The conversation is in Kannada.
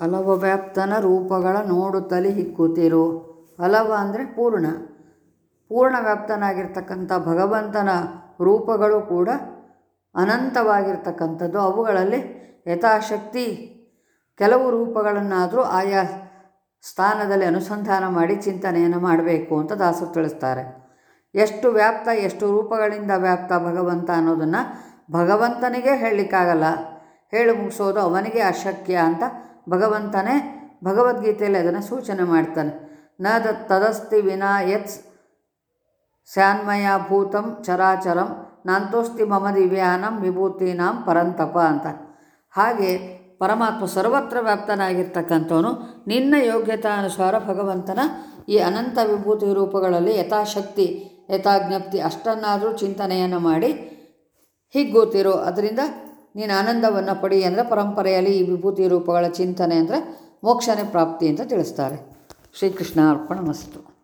ಹಲವ ವ್ಯಾಪ್ತನ ರೂಪಗಳ ನೋಡುತ್ತಲೇ ಹಿಕ್ಕುತ್ತಿರು. ಹಲವ ಅಂದರೆ ಪೂರ್ಣ. ಪೂರ್ಣ ವ್ಯಾಪ್ತನಾಗಿರ್ತಕ್ಕಂಥ ಭಗವಂತನ ರೂಪಗಳು ಕೂಡ ಅನಂತವಾಗಿರ್ತಕ್ಕಂಥದ್ದು. ಅವುಗಳಲ್ಲಿ ಯಥಾಶಕ್ತಿ ಕೆಲವು ರೂಪಗಳನ್ನಾದರೂ ಆಯಾ ಸ್ಥಾನದಲ್ಲಿ ಅನುಸಂಧಾನ ಮಾಡಿ ಚಿಂತನೆಯನ್ನು ಮಾಡಬೇಕು ಅಂತ ದಾಸರು ತಿಳಿಸ್ತಾರೆ. ಎಷ್ಟು ವ್ಯಾಪ್ತ, ಎಷ್ಟು ರೂಪಗಳಿಂದ ವ್ಯಾಪ್ತ ಭಗವಂತ ಅನ್ನೋದನ್ನು ಭಗವಂತನಿಗೆ ಹೇಳಲಿಕ್ಕಾಗಲ್ಲ. ಹೇಳಿ ಮುಗಿಸೋದು ಅವನಿಗೆ ಅಶಕ್ಯ ಅಂತ ಭಗವಂತನೇ ಭಗವದ್ಗೀತೆಯಲ್ಲಿ ಅದನ್ನು ಸೂಚನೆ ಮಾಡ್ತಾನೆ. ನ ತದಸ್ತಿ ವಿನಾ ಯತ್ ಭೂತಂ ಚರಾಚರಂ ನಾಂತೋಸ್ತಿ ಮಮ ದಿವ್ಯಾನಂ ವಿಭೂತೀನಾಂ ಪರಂತಪ ಅಂತ. ಹಾಗೆ ಪರಮಾತ್ಮ ಸರ್ವತ್ರ ವ್ಯಾಪ್ತನಾಗಿರ್ತಕ್ಕಂಥವನು ನಿನ್ನ ಯೋಗ್ಯತಾನುಸಾರ ಭಗವಂತನ ಈ ಅನಂತ ವಿಭೂತಿ ರೂಪಗಳಲ್ಲಿ ಯಥಾಶಕ್ತಿ, ಯಥಾಜ್ಞಪ್ತಿ ಅಷ್ಟನ್ನಾದರೂ ಚಿಂತನೆಯನ್ನು ಮಾಡಿ ಹಿಗ್ಗುತ್ತಿರೋ ಅದರಿಂದ ನೀನು ಆನಂದವನ್ನು ಪಡಿ ಅಂದರೆ ಪರಂಪರೆಯಲ್ಲಿ ಈ ವಿಭೂತಿ ರೂಪಗಳ ಚಿಂತನೆ ಅಂದರೆ ಮೋಕ್ಷನೇ ಪ್ರಾಪ್ತಿ ಅಂತ ತಿಳಿಸ್ತಾರೆ. ಶ್ರೀಕೃಷ್ಣ ಅರ್ಪಣ ಮಸ್ತು.